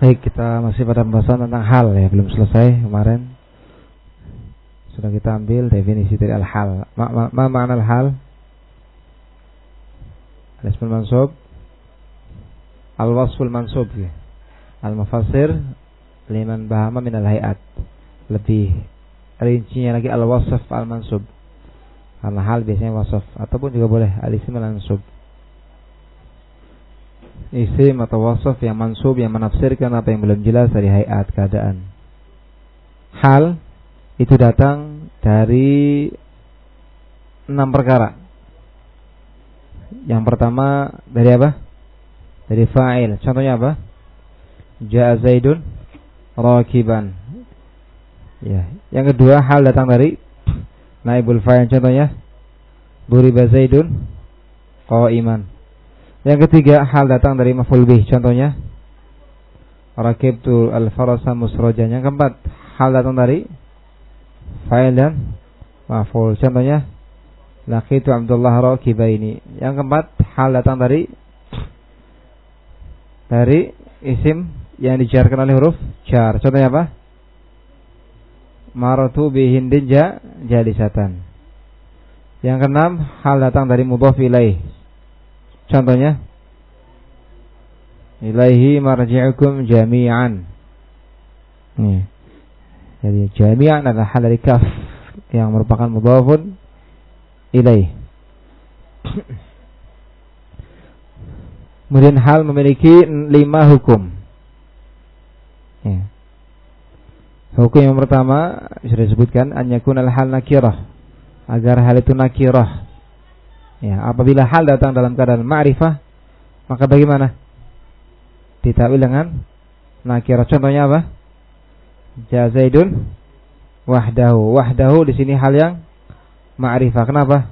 Baik, kita masih pada pembahasan tentang hal ya, belum selesai kemarin. Sudah kita ambil definisi dari al-hal. Ma, ma, al-hal? Al-ismul mansub Al-wasful mansub ya. Al-mufassir liman bahama min al-hayat. Lebih rincinya lagi al-wasf al-mansub. Karena hal biasanya wasaf ataupun juga boleh al-ism al-mansub isim atau wasaf yang mansub yang menafsirkan apa yang belum jelas dari hayat keadaan. Hal itu datang dari enam perkara. Yang pertama dari apa? Dari fa'il. Contohnya apa? Ja'a Zaidun rakiban. Ya. Yang kedua hal datang dari naibul fa'il. Contohnya Duriba Zaidun qa'iman. Yang ketiga hal datang dari maf'ul bih. Contohnya rakibtu al-farasa musrojan. Yang keempat hal datang dari fa'il dan maf'ul. Contohnya laqitu Abdullah rakibaini. Yang keempat hal datang dari dari isim yang dijarkan oleh huruf jar. Contohnya apa? Maratu bihindin ja jalisatan. Yang keenam hal datang dari mudhaf ilaih Contohnya Ilaihi marji'ukum jami'an. Nih. Jadi jami'an adalah hal dari kaf yang merupakan mudhafun ilaih. Kemudian hal memiliki lima hukum. Ya. Hukum yang pertama sudah disebutkan an al hal nakirah agar hal itu nakirah Ya, apabila hal datang dalam keadaan ma'rifah, maka bagaimana? Ditakwil dengan nakirah. Contohnya apa? Jazaidun wahdahu. Wahdahu di sini hal yang ma'rifah. Kenapa?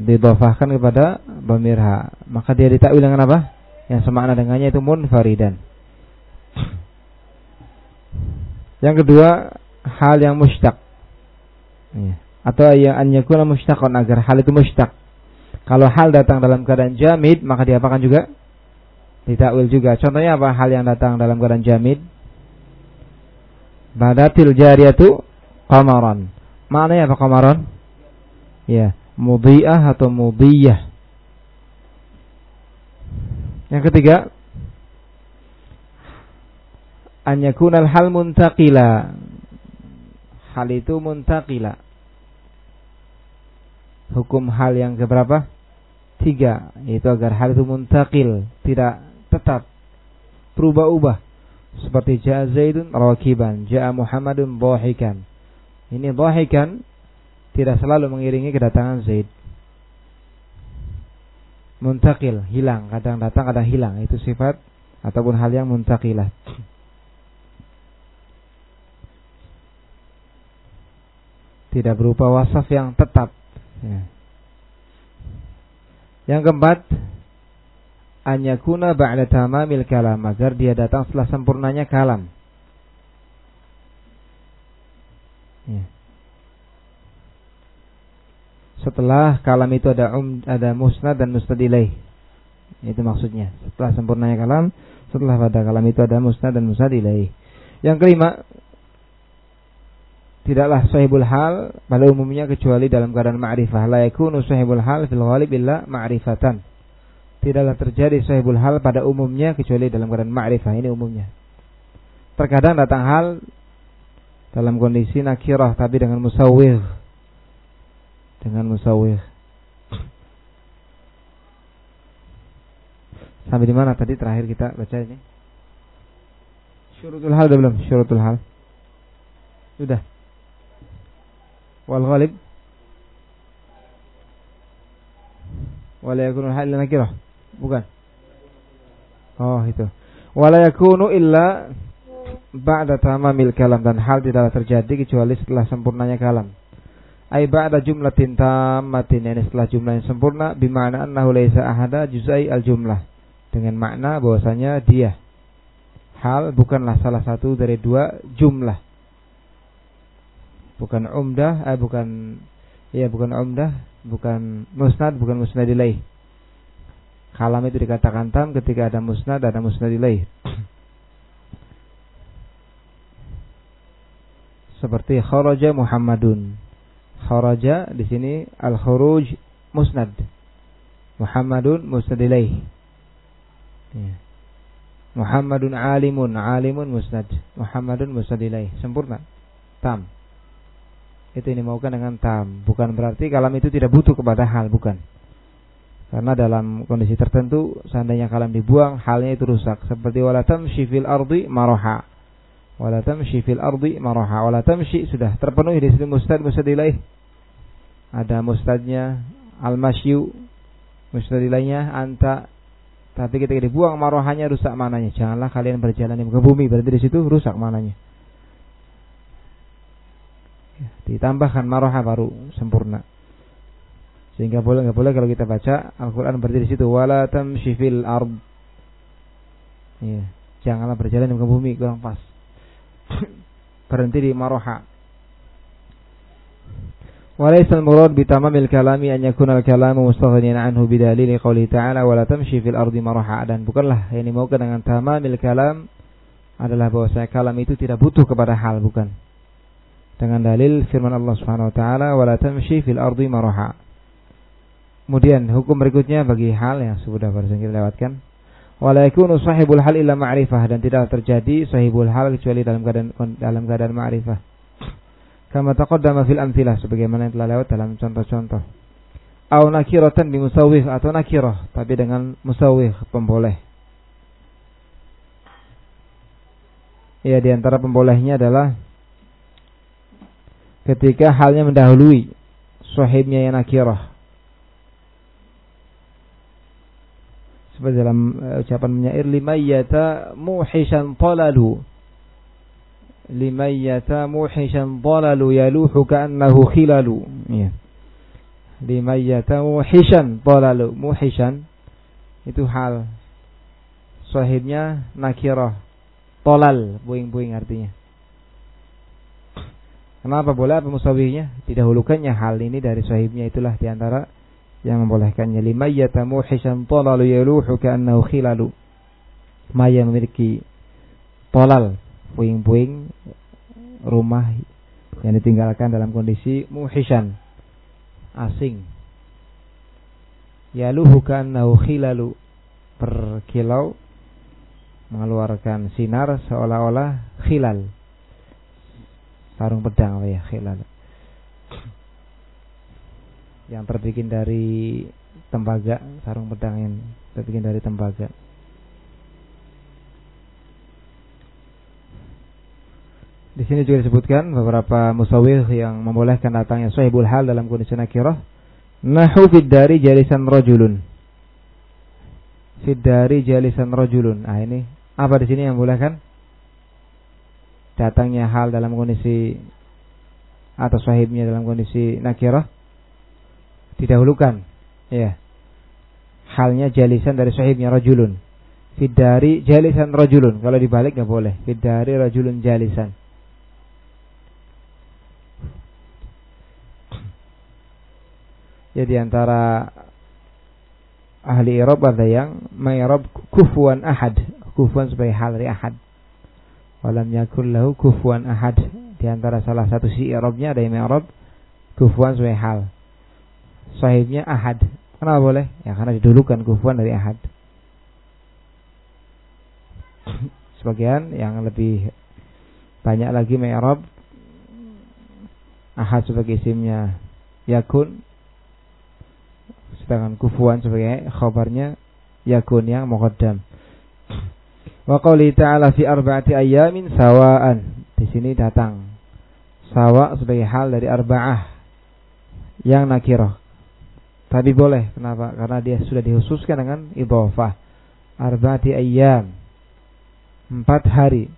Didofahkan kepada bamirha. Maka dia ditakwil dengan apa? Yang semakna dengannya itu munfaridan. Yang kedua, hal yang mustaq. Ya. Atau yang an yakuna mustaqan agar hal itu mustaq kalau hal datang dalam keadaan jamid, maka diapakan juga? Ditakwil juga. Contohnya apa hal yang datang dalam keadaan jamid? Badatil jariyatu qamaran. Maknanya apa qamaran? Ya, mudhi'ah atau mudhiyah. Yang ketiga, an yakunal hal muntaqila. Hal itu muntaqila. Hukum hal yang keberapa? Tiga, yaitu agar hal itu muntakil, tidak tetap berubah-ubah. Seperti ja'a Zaidun rakiban, ja'a Muhammadun dhahikan. Ini dhahikan tidak selalu mengiringi kedatangan Zaid. Muntakil, hilang, kadang datang, kadang hilang. Itu sifat ataupun hal yang muntakilah. Tidak berupa wasaf yang tetap. Ya. Yang keempat, anyakuna ba'da tamamil kalam agar dia datang setelah sempurnanya kalam. Ya. Setelah kalam itu ada um, ada musnad dan musnad ilaih. Itu maksudnya. Setelah sempurnanya kalam, setelah pada kalam itu ada musnad dan musnad ilaih. Yang kelima, tidaklah sahibul hal pada umumnya kecuali dalam keadaan ma'rifah. La yakunu sahibul hal fil ghalib illa ma'rifatan. Tidaklah terjadi sahibul hal pada umumnya kecuali dalam keadaan ma'rifah. Ini umumnya. Terkadang datang hal dalam kondisi nakirah tapi dengan musawwir. Dengan musawwir. Sampai di mana tadi terakhir kita baca ini? Syurutul hal belum? Syurutul hal. Sudah wal ghalib. Wala yakunu hal nakirah. Bukan. Oh itu. Wala yakunu illa ba'da tamamil kalam. Dan hal tidaklah terjadi kecuali setelah sempurnanya kalam. Ay ba'da jumlatin tammatin. Yani setelah jumlah yang sempurna. Bimana annahu laisa ahada juzai al jumlah dengan makna bahwasanya dia. Hal bukanlah salah satu dari dua jumlah bukan umdah eh, bukan ya bukan umdah bukan musnad bukan musnadilai. kalam itu dikatakan tam ketika ada musnad ada musnadilai. seperti kharaja Muhammadun kharaja di sini al khuruj musnad Muhammadun musnadilai. ya. Muhammadun alimun alimun musnad Muhammadun musnadilai. sempurna tam itu ini maukan dengan tam. Bukan berarti kalam itu tidak butuh kepada hal, bukan. Karena dalam kondisi tertentu seandainya kalam dibuang halnya itu rusak seperti wala tamshi fil ardi maraha. Wala tamshi fil ardi maraha. Wala tamshi sudah terpenuhi di situ mustad mustad ilaih. Ada mustadnya al-masyu mustad ilaihnya anta tapi ketika dibuang marohanya rusak mananya. Janganlah kalian berjalan di bumi berarti di situ rusak mananya. Ya, ditambahkan maroha baru sempurna. Sehingga boleh nggak boleh kalau kita baca Al-Quran berarti di situ wala tamshi fil ard. Ya, janganlah berjalan di muka bumi kurang pas. Berhenti di maroha. Al-murad bi tamamil kalami an yakuna al-kalamu mustaghniyan anhu bidalil qouli ta'ala wala tamshi fil ardi dan bukanlah yang dimaukan dengan tamamil kalam adalah bahwa saya kalam itu tidak butuh kepada hal bukan dengan dalil firman Allah Subhanahu wa taala wala tamshi fil ardi maraha Kemudian hukum berikutnya bagi hal yang sudah baru kita lewatkan. Wala yakunu sahibul hal illa ma'rifah dan tidak terjadi sahibul hal kecuali dalam keadaan dalam keadaan ma'rifah. Kama taqaddama fil amthilah sebagaimana yang telah lewat dalam contoh-contoh. Au nakiratan bi musawwih atau nakirah tapi dengan musawwih pemboleh. Ya di antara pembolehnya adalah ketika halnya mendahului sahibnya yang nakirah. Seperti dalam uh, ucapan menyair limayyata muhishan talalu. Limayyata muhishan talalu yaluhu ka'annahu khilalu. Ya limayyata muhishan talalu. Muhishan itu hal sahibnya nakirah. Tolal buing-buing artinya Kenapa boleh? Apa musawihnya? Didahulukannya hal ini dari sahibnya. Itulah di antara yang membolehkannya. Lima yatamu hisan talalu yaluhu ka'annahu khilalu. Maya memiliki tolal puing-puing rumah yang ditinggalkan dalam kondisi muhisan asing. Yaluhu ka'annahu khilalu. Berkilau mengeluarkan sinar seolah-olah khilal sarung pedang ya khilal yang terbikin dari tembaga, sarung pedang yang terbikin dari tembaga. Di sini juga disebutkan beberapa musawir yang membolehkan datangnya sahibul hal dalam kondisi nakirah. Nahu dari jalisan rojulun. Dari jalisan rojulun. Ah ini apa di sini yang membolehkan? Datangnya hal dalam kondisi atau sahibnya dalam kondisi nakirah didahulukan. Ya. Halnya jalisan dari sahibnya rajulun. Fidari jalisan rajulun. Kalau dibalik nggak boleh. Fidari rajulun jalisan. Jadi antara ahli Arab ada yang mayarab kufuan ahad. Kufuan sebagai hal dari ahad walam yakul lahu kufuan ahad di antara salah satu si Arabnya ada yang mayarab kufuan sebagai hal sahibnya ahad. Kenapa boleh? Ya karena didulukan kufuan dari ahad. Sebagian yang lebih banyak lagi mi'rab ahad sebagai isimnya yakun sedangkan kufuan sebagai khabarnya yakun yang muqaddam. Wa qawli ta'ala fi arba'ati ayamin sawaan. Di sini datang sawa sebagai hal dari arba'ah yang nakirah tapi boleh, kenapa? Karena dia sudah dihususkan dengan idhofah. Arba'ati ayyam. Empat hari.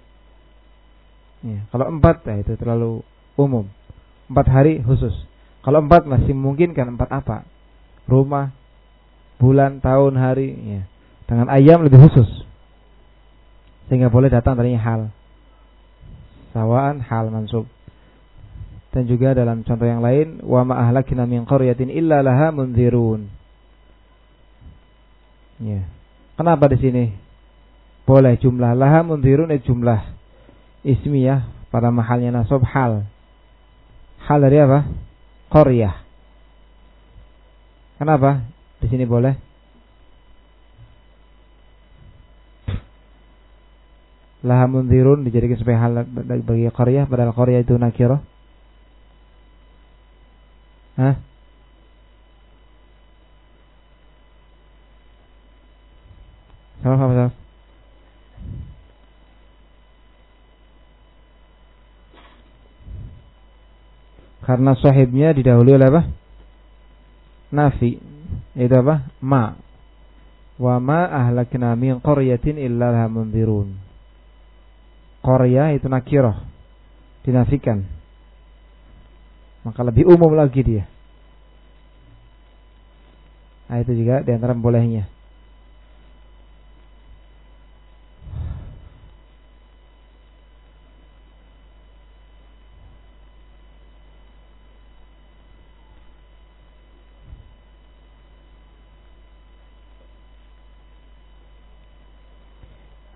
Ya, kalau empat, ya itu terlalu umum. Empat hari khusus. Kalau empat masih memungkinkan empat apa? Rumah, bulan, tahun, hari. Ya. Dengan ayam lebih khusus. Sehingga boleh datang dari hal. Sawaan hal mansub dan juga dalam contoh yang lain wa ma ahlakna min qaryatin illa laha munzirun. Ya. Kenapa di sini? Boleh jumlah laha munzirun itu jumlah ismiyah pada mahalnya nasab hal hal dari apa? Korea. Kenapa? Di sini boleh? Laha munzirun dijadikan sebagai hal bagi Korea padahal Korea itu nakirah. Hah? Sama sama sama. Karena sahibnya didahului oleh apa? Nafi. Itu apa? Ma. Wa ma ahlakna min qaryatin illa laha munzirun. Qarya itu nakirah. Dinafikan. Maka lebih umum lagi dia. Nah, itu juga di antara bolehnya.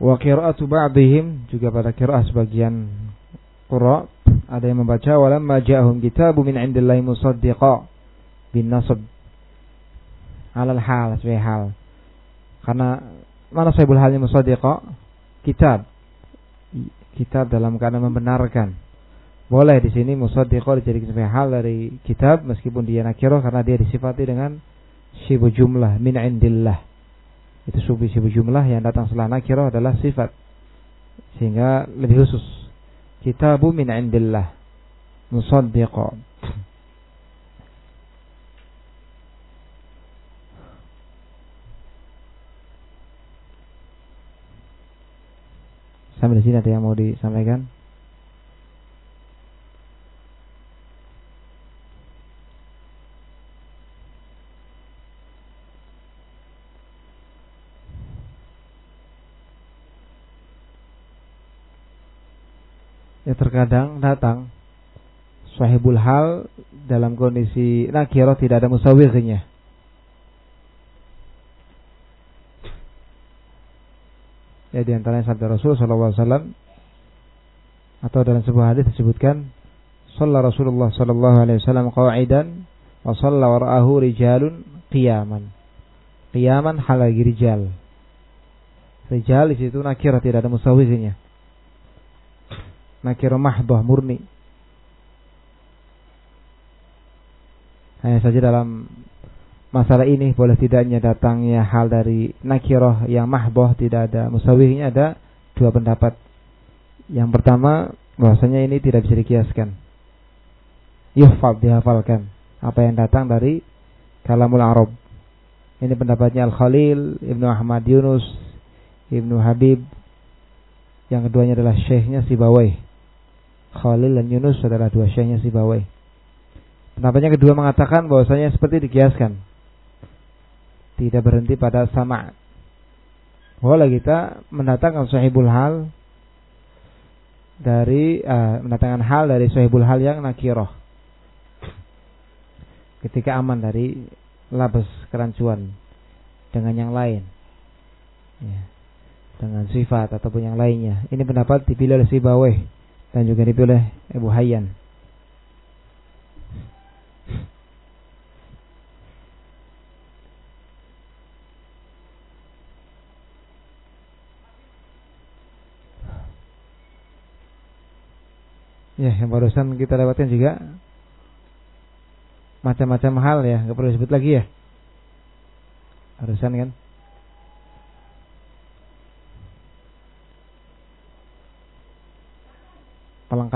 Wa qira'atu ba'dihim juga pada qira'ah sebagian qura ada yang membaca walamma ja'ahum kitabu min indillahi musaddiqa bin nasab alal hal sebagai hal. Karena mana sahibul halnya musaddiqa? Kitab. Kitab dalam keadaan membenarkan. Boleh di sini musaddiqa dijadikan sebagai hal dari kitab meskipun dia nakiro karena dia disifati dengan syibu jumlah min indillah itu subi subi jumlah yang datang setelah nakirah adalah sifat. Sehingga lebih khusus. Kitabu min indillah. Musaddiqa. Sampai di sini ada yang mau disampaikan? Ya terkadang datang sahibul hal dalam kondisi nakirah tidak ada musawirnya. Ya di antaranya sabda Rasul wasallam atau dalam sebuah hadis disebutkan Shalla Rasulullah sallallahu alaihi wasallam qa'idan wa shalla wara'ahu rijalun qiyaman. Qiyaman hal lagi rijal. Rijal di situ nakirah tidak ada musawirnya nakira mahdoh murni. Hanya saja dalam masalah ini boleh tidaknya datangnya hal dari nakiroh yang mahboh tidak ada musawihnya ada dua pendapat. Yang pertama bahwasanya ini tidak bisa dikiaskan. Yuhfal dihafalkan apa yang datang dari kalamul Arab. Ini pendapatnya Al Khalil, Ibnu Ahmad Yunus, Ibnu Habib. Yang keduanya adalah Syekhnya Sibawai. Khalil dan Yunus adalah dua syekhnya si Bawai. Pendapatnya kedua mengatakan bahwasanya seperti dikiaskan. Tidak berhenti pada sama. Boleh kita mendatangkan sahibul hal dari uh, mendatangkan hal dari sahibul hal yang nakiroh. Ketika aman dari labes kerancuan dengan yang lain. Ya, dengan sifat ataupun yang lainnya. Ini pendapat dipilih oleh si Bawai dan juga dipilih oleh Ibu Hayyan. Ya, yang barusan kita lewatkan juga macam-macam hal ya, nggak perlu disebut lagi ya. Barusan kan?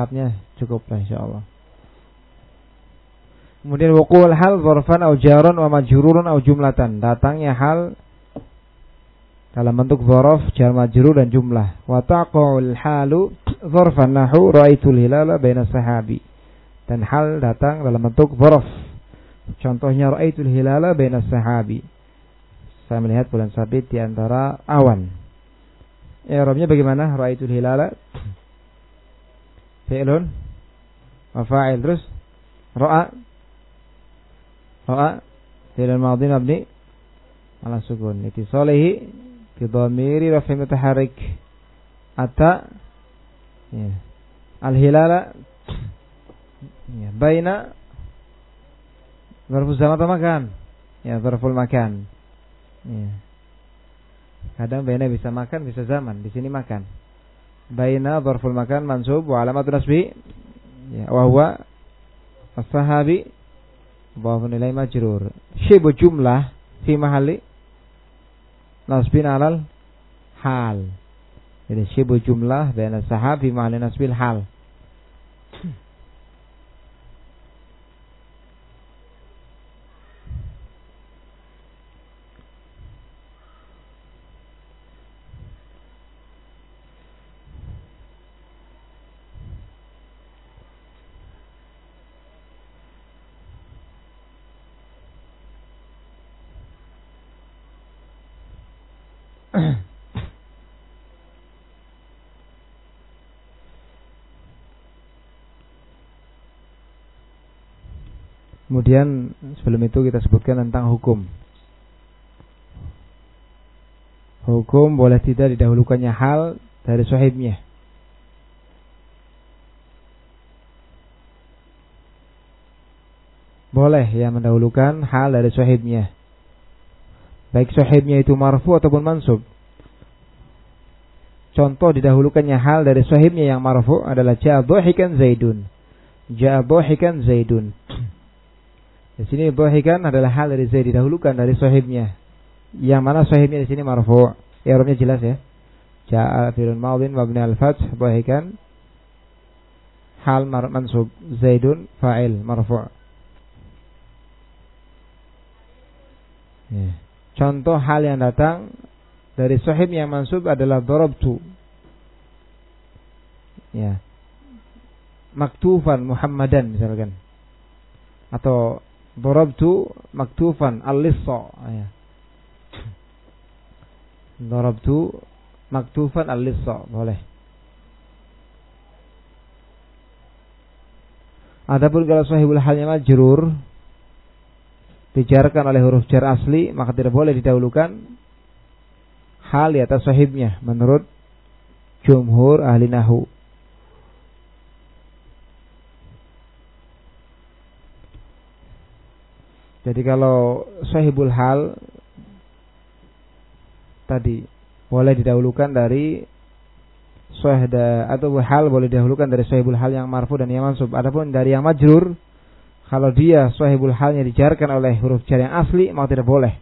Pelengkapnya cukup lah insyaallah. Kemudian waqul hal zarfan au jaran wa majrurun au jumlatan. Datangnya hal dalam bentuk zarf, jar majrur dan jumlah. Wa taqul halu zarfan nahu raaitul hilala baina sahabi. Dan hal datang dalam bentuk zarf. Contohnya raaitul hilala baina sahabi. Saya melihat bulan sabit di antara awan. Ya, bagaimana? Raaitul hilala fi'lun. Wa fa'il. Terus? Ra'a ra'a fi'lun madhi mabni. Ala sukun. Itisalihi fi dhamiri rafi mutaharrik. Ata ya. Al hilala Ya, baina. Zarful zaman atau makan? Ya, zarful makan. Ya. Kadang baina bisa makan, bisa zaman. Di sini makan. Baina zarful makan mansub wa alamat nasbi ya wa huwa as-sahabi dhafun ilai majrur. Syibu jumlah fi mahalli nasbin alal hal. Jadi syibu jumlah baina sahab fi mahalli nasbil hal. Kemudian sebelum itu kita sebutkan tentang hukum. Hukum boleh tidak didahulukannya hal dari sahibnya. Boleh ya mendahulukan hal dari sahibnya. Baik sahibnya itu marfu ataupun mansub. Contoh didahulukannya hal dari sahibnya yang marfu adalah ja'a zaidun. Ja'a zaidun. Di sini dhahikan adalah hal dari Zaid didahulukan dari sahibnya. Yang mana sahibnya di sini marfu. I'rabnya jelas ya. Ja'a fi'lun madhin mabni al-fath dhahikan hal mansub Zaidun fa'il marfu. Ya. Contoh hal yang datang dari sahib yang mansub adalah darabtu. Ya. Maktufan Muhammadan misalkan. Atau Darabtu maktufan al-lissa. Ya. Darabtu maktufan al-lissa. Boleh. Adapun kalau sahibul halnya majrur dijarkan oleh huruf jar asli maka tidak boleh didahulukan hal di atas sahibnya menurut jumhur ahli nahu. Jadi kalau sahibul hal tadi boleh didahulukan dari sahda atau hal boleh didahulukan dari sahibul hal yang marfu dan yang mansub. Adapun dari yang majrur kalau dia sahibul halnya dijarkan oleh huruf jar yang asli maka tidak boleh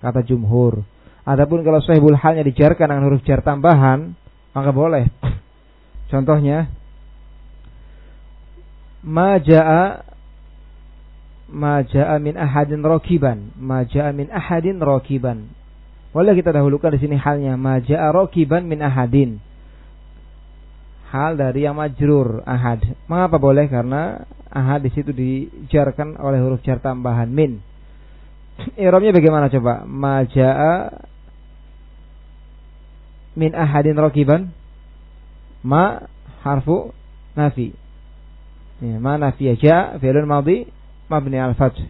kata jumhur. Adapun kalau sahibul halnya dijarkan dengan huruf jar tambahan maka boleh. Contohnya ma ma ja'a min ahadin rokiban ma ja'a min ahadin rokiban boleh kita dahulukan di sini halnya ma ja'a rokiban min ahadin hal dari yang majrur ahad. Mengapa boleh? Karena ahad di situ dijarkan oleh huruf jar tambahan min. Irobnya bagaimana coba? Ma ja'a min ahadin rokiban ma harfu nafi. Ya, ma nafi ja fi'lun madhi mabni al fath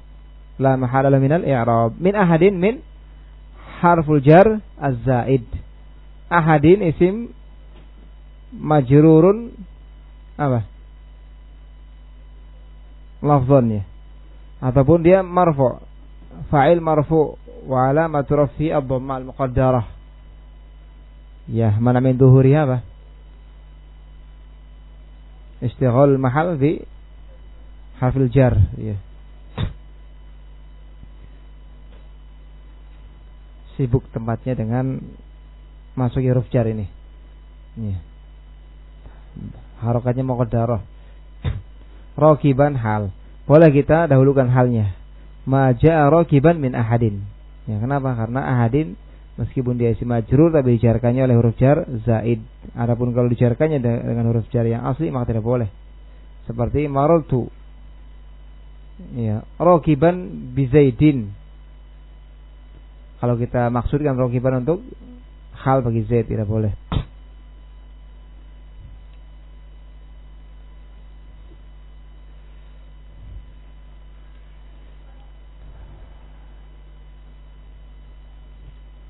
la mahala min al i'rab. Min ahadin min harful jar az-zaid. Ahadin isim majrurun apa? Lafzan ya. Ataupun dia marfu. Fa'il marfu wa alamatu rafi ad-dhamma al-muqaddarah. Ya mana min duhuri apa? Istighal mahal di harfil jar ya. Sibuk tempatnya dengan masuk huruf jar ini. Ya. Harokatnya mau darah. Rokiban hal. Boleh kita dahulukan halnya. Maja rokiban min ahadin. Ya, kenapa? Karena ahadin meskipun dia isim majrur tapi dijarkannya oleh huruf jar zaid. Adapun kalau dijarkannya dengan huruf jar yang asli maka tidak boleh. Seperti maraltu. Ya, rokiban bizaidin kalau kita maksudkan rokiban untuk hal bagi Z tidak boleh.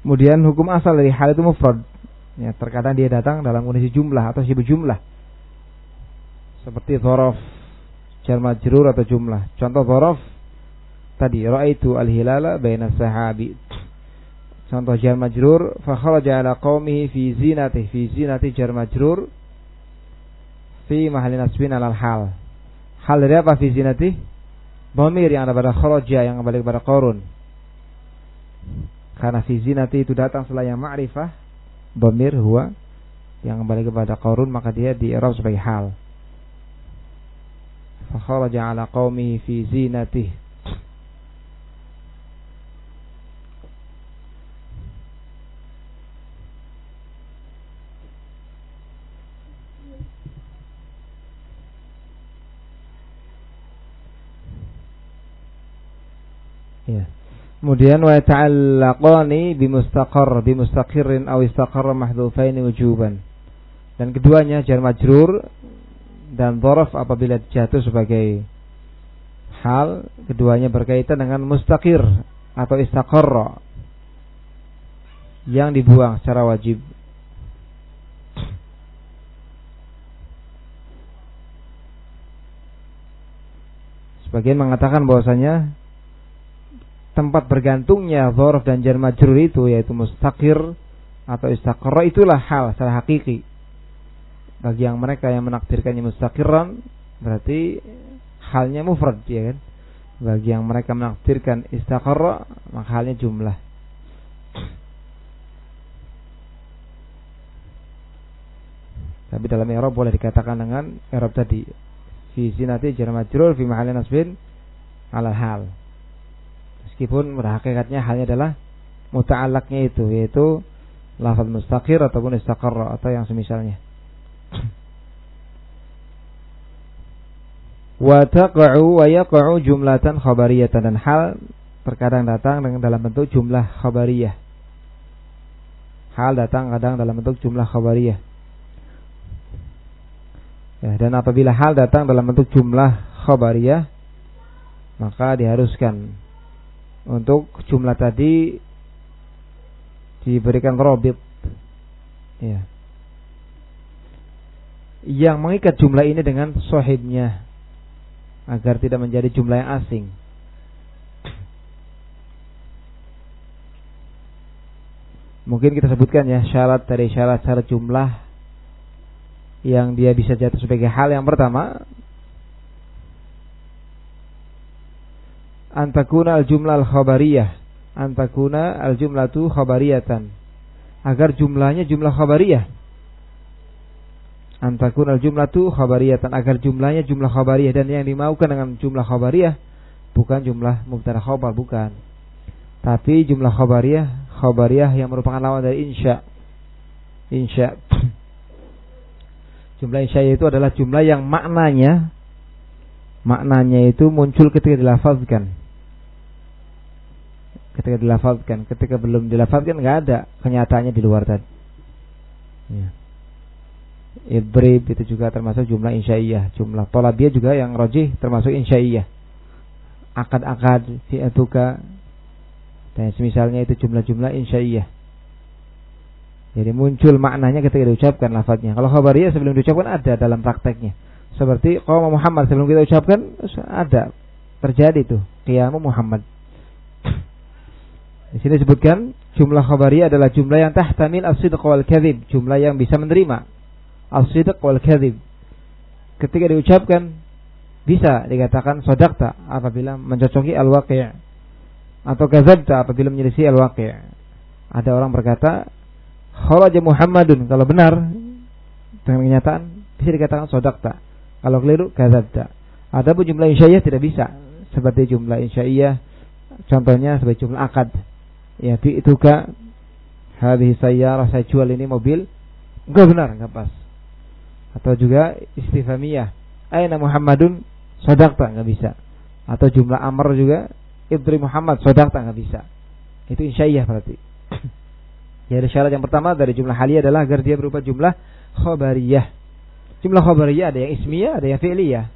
Kemudian hukum asal dari hal itu mufrad. Ya, terkadang dia datang dalam kondisi jumlah atau sibuk jumlah. Seperti zorof jar majrur atau jumlah. Contoh dhorof tadi raaitu al-hilala baina sahabi. Contoh jar majrur fa kharaja ala qaumihi fi zinati fi zinati jar majrur fi mahalli nasbin alal hal. Hal dari apa fi zinati? Bomir yang ada pada kharaja yang kembali kepada korun. Karena fi zinati itu datang setelah yang ma'rifah, bomir huwa yang kembali kepada korun maka dia di Arab sebagai hal. Fa kharaja ala qaumihi fi zinatihi Ya. Kemudian wa ta'allaqani bimustaqar bimustaqirrin aw istaqarra mahdhufaini wujuban. Dan keduanya jar majrur dan dhorof apabila jatuh sebagai hal keduanya berkaitan dengan mustaqir atau istaqarra yang dibuang secara wajib. Sebagian mengatakan bahwasanya tempat bergantungnya dhorof dan jar majrur itu yaitu mustaqir atau istaqarra itulah hal secara hakiki. Bagi yang mereka yang menakdirkannya mustaqiran berarti halnya mufrad ya kan. Bagi yang mereka menakdirkan istaqarra maka halnya jumlah. Tapi dalam Arab boleh dikatakan dengan Arab tadi fi sinati jar majrur fi mahalli nasbin ala hal meskipun pada hakikatnya halnya adalah muta'alaknya itu yaitu lafaz mustaqir ataupun istaqarra atau yang semisalnya. wa taqa'u wa yaqa'u jumlatan khabariyatan dan hal terkadang datang dengan dalam bentuk jumlah khabariyah. Hal datang kadang dalam bentuk jumlah khabariyah. Ya, dan apabila hal datang dalam bentuk jumlah khabariyah maka diharuskan untuk jumlah tadi diberikan robit ya. Yang mengikat jumlah ini dengan sohibnya. Agar tidak menjadi jumlah yang asing. Mungkin kita sebutkan ya syarat dari syarat-syarat jumlah yang dia bisa jatuh sebagai hal. Yang pertama antakuna al-jumlah al-khabariyah antakuna al-jumlatu khabariyatan. Agar jumlahnya jumlah khabariyah. Antakuna al-jumlatu khabariyatan agar jumlahnya jumlah khabariyah. Dan yang dimaukan dengan jumlah khabariyah bukan jumlah mubtada khabar bukan. Tapi jumlah khabariyah khabariyah yang merupakan lawan dari insya. Insya. Jumlah insya itu adalah jumlah yang maknanya maknanya itu muncul ketika dilafazkan ketika dilafalkan ketika belum dilafalkan nggak ada kenyataannya di luar tadi. Ya. Ibrib itu juga termasuk jumlah insya'iyah. Jumlah tolabiyah juga yang rojih termasuk insya'iyah. Akad-akad fi'atuka dan semisalnya itu jumlah-jumlah insya'iyah. Jadi muncul maknanya ketika diucapkan lafadznya kalau khabariyah sebelum diucapkan ada dalam prakteknya. Seperti kalau Muhammad sebelum kita ucapkan ada. Terjadi tuh qiyamu Muhammad di sini disebutkan jumlah khabari adalah jumlah yang tahtamil as-sidq wal kadhib, jumlah yang bisa menerima as-sidq wal kadhib. Ketika diucapkan bisa dikatakan sodakta apabila mencocoki al-waqi' atau kadzabta apabila menyelisih al-waqi'. Ada orang berkata kharaja Muhammadun kalau benar dengan kenyataan bisa dikatakan sodakta. Kalau keliru kadzabta. Ada pun jumlah insya'iyah tidak bisa seperti jumlah insya'iyah contohnya sebagai jumlah akad ya bi'tuka hadhihi sayyarah saya jual ini mobil. Enggak benar enggak pas. Atau juga istifhamiyah. Aina Muhammadun sodakta enggak bisa. Atau jumlah amr juga ibri Muhammad sodakta enggak bisa. Itu insya'iyah berarti. Ya ada syarat yang pertama dari jumlah haliyah adalah agar dia berupa jumlah khobariyah. Jumlah khobariyah ada yang ismiyah ada yang fi'liyah.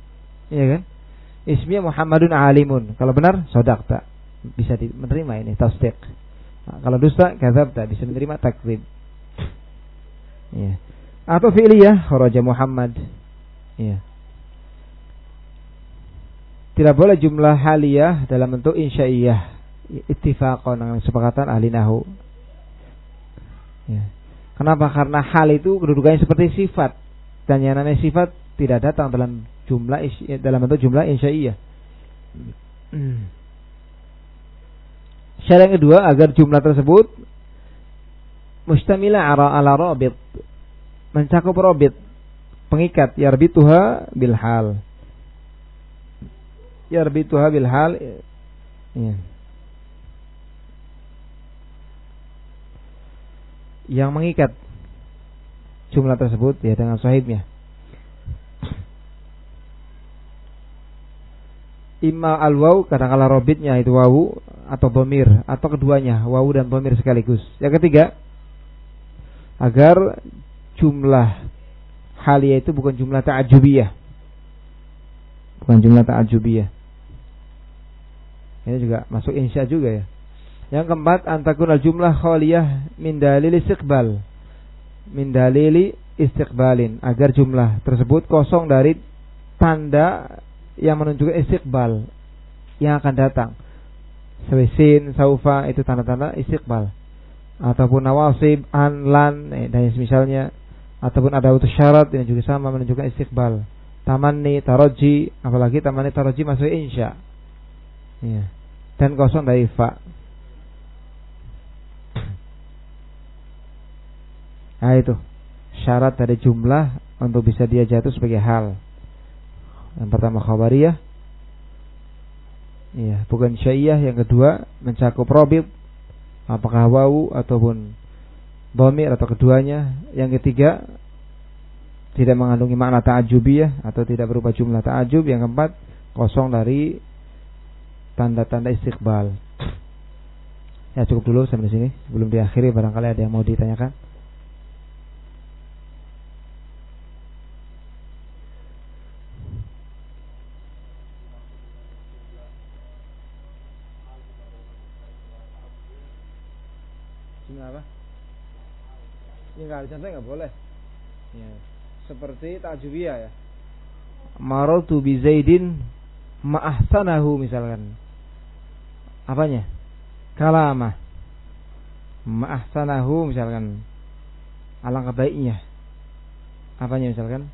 Iya kan? Ismiyah Muhammadun alimun. Kalau benar sodakta. Bisa menerima ini tasdiq Nah, kalau dusta tak bisa menerima takzib. Ya. Atau fi'liyah kharaja Muhammad. Ya. tidak boleh jumlah haliyah dalam bentuk insya'iyah ittifaqan dengan kesepakatan ahli nahu. Ya. Kenapa? Karena hal itu kedudukannya seperti sifat dan yang namanya sifat tidak datang dalam jumlah dalam bentuk jumlah insya'iyah. Hmm. Syarat yang kedua agar jumlah tersebut mustamila ala ala rabit mencakup rabit pengikat. Yarbituha bil hal yarbituha bil hal ya. yang mengikat jumlah tersebut ya dengan sahibnya imma al waw katakanlah robitnya itu wawu atau bomir atau keduanya wawu dan bomir sekaligus. Yang ketiga agar jumlah halia itu bukan jumlah ta'ajubiyah. Bukan jumlah ta'ajubiyah. Ini juga masuk insya juga ya. Yang keempat antakun al jumlah khaliyah min dalil istiqbal. Min dalili istiqbalin agar jumlah tersebut kosong dari tanda yang menunjukkan istiqbal yang akan datang. Sewisin, saufa itu tanda-tanda istiqbal. Ataupun nawasib, an, lan eh, dan misalnya ataupun ada utus syarat yang juga sama menunjukkan istiqbal. Tamanni, taroji, apalagi tamanni taroji masuk insya. Ya. Dan kosong dari fa. Nah itu syarat dari jumlah untuk bisa dia jatuh sebagai hal. Yang pertama khabariyah. Iya, bukan syaiyah. Yang kedua mencakup robib. Apakah wawu ataupun bomir atau keduanya. Yang ketiga tidak mengandungi makna ta'ajubiyah atau tidak berupa jumlah ta'ajub. Yang keempat kosong dari tanda-tanda istiqbal. Ya cukup dulu sampai sini sebelum diakhiri barangkali ada yang mau ditanyakan. nggak contoh nggak boleh ya. Seperti tajubiyah ya. Marotu bi zaidin ma'ahsanahu misalkan. Apanya? Kalamah ma'ahsanahu misalkan. Alangkah baiknya. Apanya misalkan?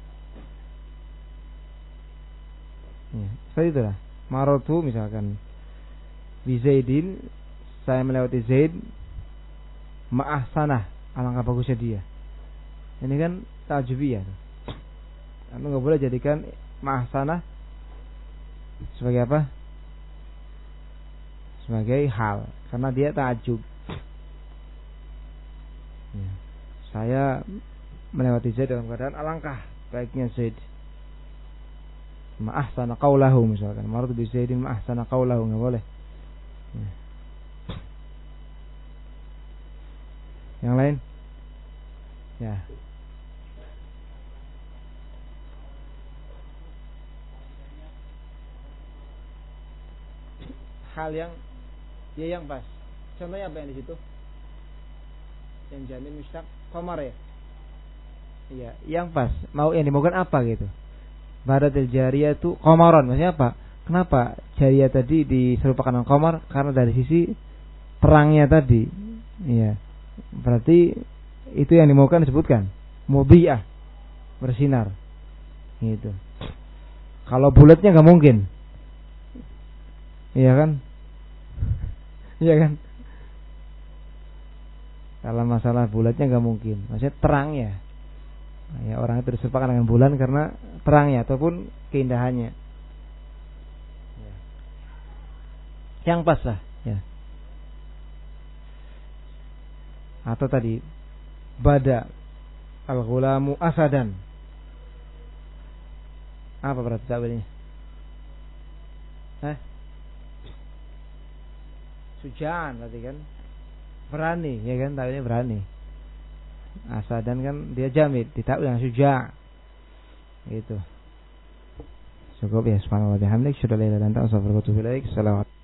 Ya, seperti itu lah marotu misalkan. Bi zaidin saya melewati zaid ma'ahsanah. Alangkah bagusnya dia. Ini kan tajubiyah. Anda nggak boleh jadikan mahsana sebagai apa? Sebagai hal, karena dia tajub. Ya. Saya melewati Zaid dalam keadaan alangkah baiknya Zaid. Ma'ahsana qawlahu misalkan. Marut bi Zaidin ma'ahsana qawlahu nggak boleh. Ya. Yang lain? Ya. Hal yang ya yang pas. Contohnya apa yang di situ? Yang jamin mustaq komar ya? Iya, yang pas. Mau yang dimaukan apa gitu? Baratil jariyah itu komaron. Maksudnya apa? Kenapa jariyah tadi diserupakan dengan komar? Karena dari sisi terangnya tadi. Iya Berarti itu yang dimaukan disebutkan mudiyah bersinar. Gitu. Kalau bulatnya nggak mungkin. Iya kan? Iya kan? Kalau masalah bulatnya nggak mungkin. Maksudnya terang ya. Ya orang itu diserupakan dengan bulan karena terangnya ataupun keindahannya. Ya. Yang pas lah. Ya. atau tadi bada al-ghulamu asadan apa berarti takwilnya eh sujaan berarti kan? Berani ya kan? Takwilnya berani. Asadan kan dia jamid ditakwil yang suja. Gitu. Cukup ya subhanallah. Bihamdik sudah la ilaha illa anta astaghfiruka